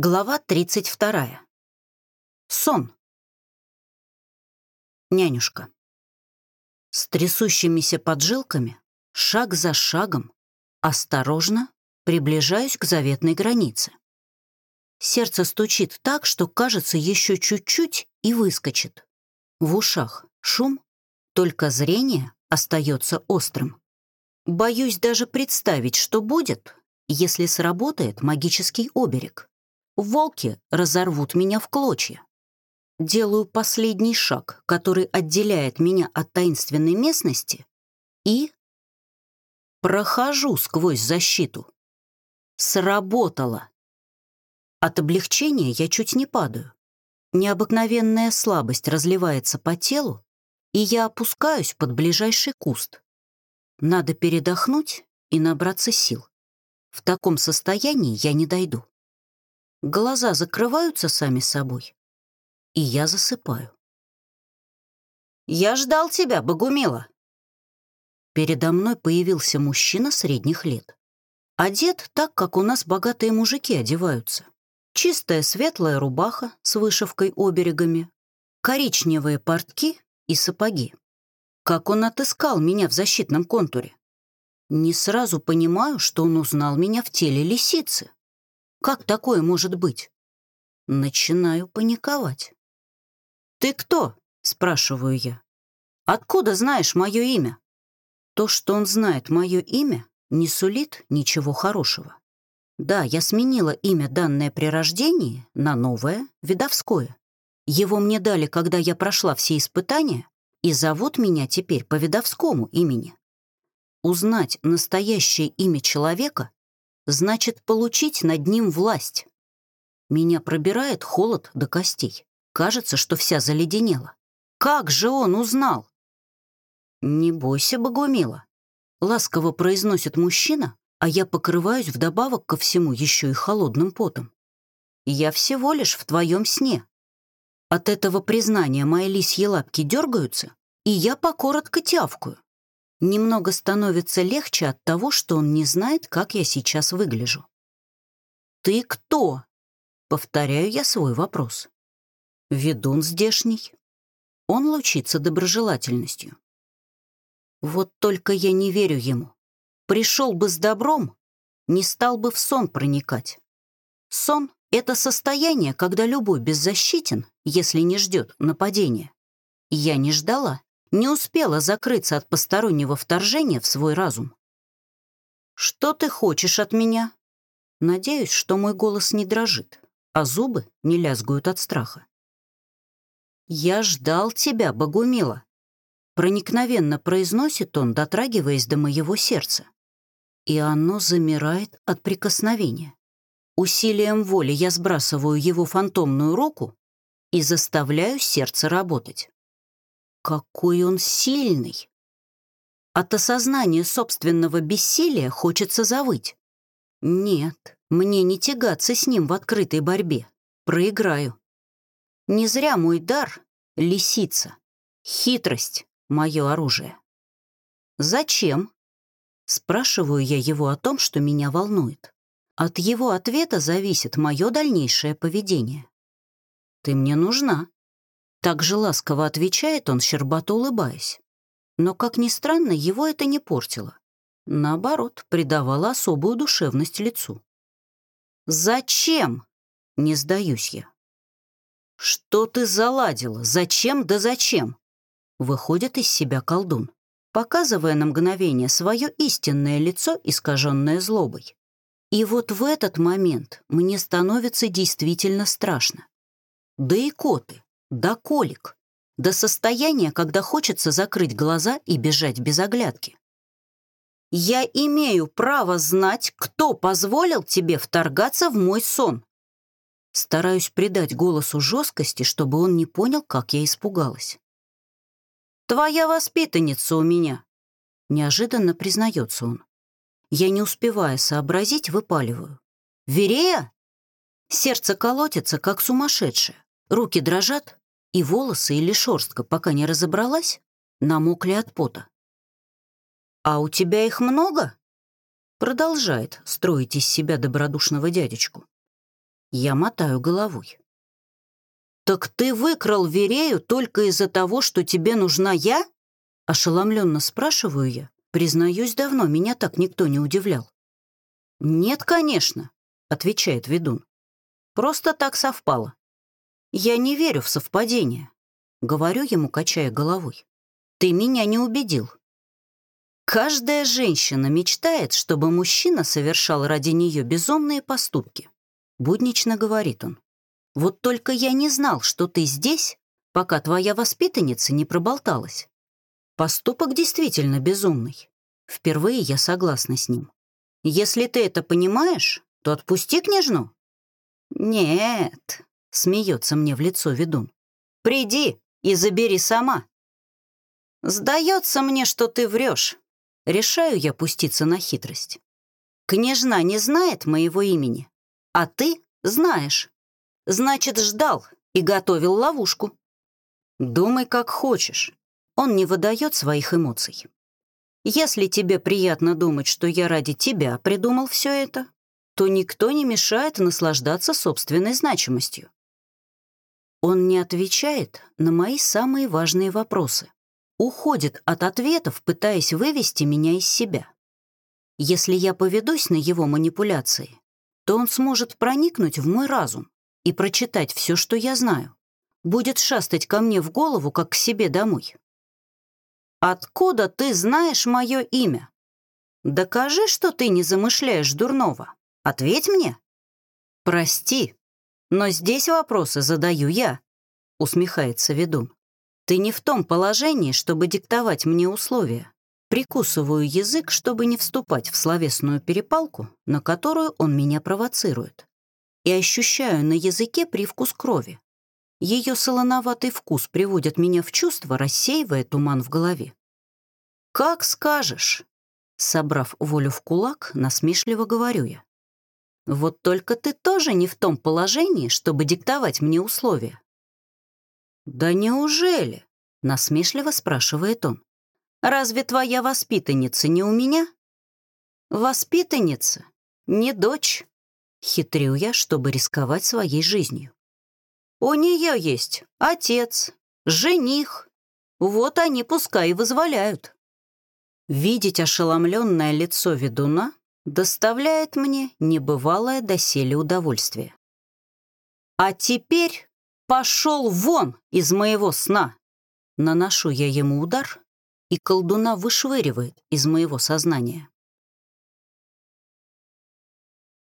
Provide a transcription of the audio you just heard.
Глава 32. Сон. Нянюшка. С трясущимися поджилками, шаг за шагом, осторожно приближаюсь к заветной границе. Сердце стучит так, что, кажется, еще чуть-чуть и выскочит. В ушах шум, только зрение остается острым. Боюсь даже представить, что будет, если сработает магический оберег. Волки разорвут меня в клочья. Делаю последний шаг, который отделяет меня от таинственной местности, и прохожу сквозь защиту. Сработало. От облегчения я чуть не падаю. Необыкновенная слабость разливается по телу, и я опускаюсь под ближайший куст. Надо передохнуть и набраться сил. В таком состоянии я не дойду. Глаза закрываются сами собой, и я засыпаю. «Я ждал тебя, Богумила!» Передо мной появился мужчина средних лет. Одет так, как у нас богатые мужики одеваются. Чистая светлая рубаха с вышивкой оберегами, коричневые портки и сапоги. Как он отыскал меня в защитном контуре? Не сразу понимаю, что он узнал меня в теле лисицы. Как такое может быть? Начинаю паниковать. «Ты кто?» — спрашиваю я. «Откуда знаешь мое имя?» То, что он знает мое имя, не сулит ничего хорошего. Да, я сменила имя, данное при рождении, на новое, видовское. Его мне дали, когда я прошла все испытания, и зовут меня теперь по видовскому имени. Узнать настоящее имя человека значит получить над ним власть. Меня пробирает холод до костей. Кажется, что вся заледенела. Как же он узнал? «Не бойся, Богумила», — ласково произносит мужчина, а я покрываюсь вдобавок ко всему еще и холодным потом. «Я всего лишь в твоем сне». От этого признания мои лисьи лапки дергаются, и я покоротко тявкаю. Немного становится легче от того, что он не знает, как я сейчас выгляжу. «Ты кто?» — повторяю я свой вопрос. «Ведун здешний». Он лучится доброжелательностью. Вот только я не верю ему. Пришел бы с добром, не стал бы в сон проникать. Сон — это состояние, когда любой беззащитен, если не ждет нападения. Я не ждала не успела закрыться от постороннего вторжения в свой разум. «Что ты хочешь от меня?» Надеюсь, что мой голос не дрожит, а зубы не лязгают от страха. «Я ждал тебя, Богумила», — проникновенно произносит он, дотрагиваясь до моего сердца. И оно замирает от прикосновения. Усилием воли я сбрасываю его фантомную руку и заставляю сердце работать. Какой он сильный! От осознания собственного бессилия хочется завыть. Нет, мне не тягаться с ним в открытой борьбе. Проиграю. Не зря мой дар — лисица. Хитрость — мое оружие. «Зачем?» — спрашиваю я его о том, что меня волнует. От его ответа зависит мое дальнейшее поведение. «Ты мне нужна», так же ласково отвечает он, щербато улыбаясь. Но, как ни странно, его это не портило. Наоборот, придавало особую душевность лицу. «Зачем?» — не сдаюсь я. «Что ты заладила? Зачем да зачем?» Выходит из себя колдун, показывая на мгновение свое истинное лицо, искаженное злобой. И вот в этот момент мне становится действительно страшно. Да и коты до колик, до состояния, когда хочется закрыть глаза и бежать без оглядки. «Я имею право знать, кто позволил тебе вторгаться в мой сон». Стараюсь придать голосу жесткости, чтобы он не понял, как я испугалась. «Твоя воспитанница у меня», — неожиданно признается он. Я не успевая сообразить, выпаливаю. «Верея?» Сердце колотится, как сумасшедшее. Руки дрожат, и волосы или шерстка, пока не разобралась, намокли от пота. «А у тебя их много?» Продолжает строить из себя добродушного дядечку. Я мотаю головой. «Так ты выкрал Верею только из-за того, что тебе нужна я?» Ошеломленно спрашиваю я. Признаюсь, давно меня так никто не удивлял. «Нет, конечно», — отвечает ведун. «Просто так совпало. Я не верю в совпадение», — говорю ему, качая головой. «Ты меня не убедил. Каждая женщина мечтает, чтобы мужчина совершал ради нее безумные поступки», — буднично говорит он. «Вот только я не знал, что ты здесь, пока твоя воспитанница не проболталась. Поступок действительно безумный. Впервые я согласна с ним. Если ты это понимаешь, то отпусти княжну. Нет, смеется мне в лицо ведун. Приди и забери сама. Сдается мне, что ты врешь. Решаю я пуститься на хитрость. Княжна не знает моего имени, а ты знаешь. Значит, ждал и готовил ловушку. Думай, как хочешь. Он не выдает своих эмоций. Если тебе приятно думать, что я ради тебя придумал все это, то никто не мешает наслаждаться собственной значимостью. Он не отвечает на мои самые важные вопросы. Уходит от ответов, пытаясь вывести меня из себя. Если я поведусь на его манипуляции, то он сможет проникнуть в мой разум и прочитать все, что я знаю. Будет шастать ко мне в голову, как к себе домой. «Откуда ты знаешь мое имя? Докажи, что ты не замышляешь дурного. Ответь мне». «Прости, но здесь вопросы задаю я», — усмехается ведун. «Ты не в том положении, чтобы диктовать мне условия. Прикусываю язык, чтобы не вступать в словесную перепалку, на которую он меня провоцирует. И ощущаю на языке привкус крови. Ее солоноватый вкус приводит меня в чувство, рассеивая туман в голове. «Как скажешь», — собрав волю в кулак, насмешливо говорю я. «Вот только ты тоже не в том положении, чтобы диктовать мне условия». «Да неужели?» — насмешливо спрашивает он. «Разве твоя воспитанница не у меня?» «Воспитанница, не дочь», — хитрю я, чтобы рисковать своей жизнью. У нее есть отец, жених. Вот они пускай и вызволяют. Видеть ошеломленное лицо ведуна доставляет мне небывалое доселе удовольствие. А теперь пошел вон из моего сна. Наношу я ему удар, и колдуна вышвыривает из моего сознания.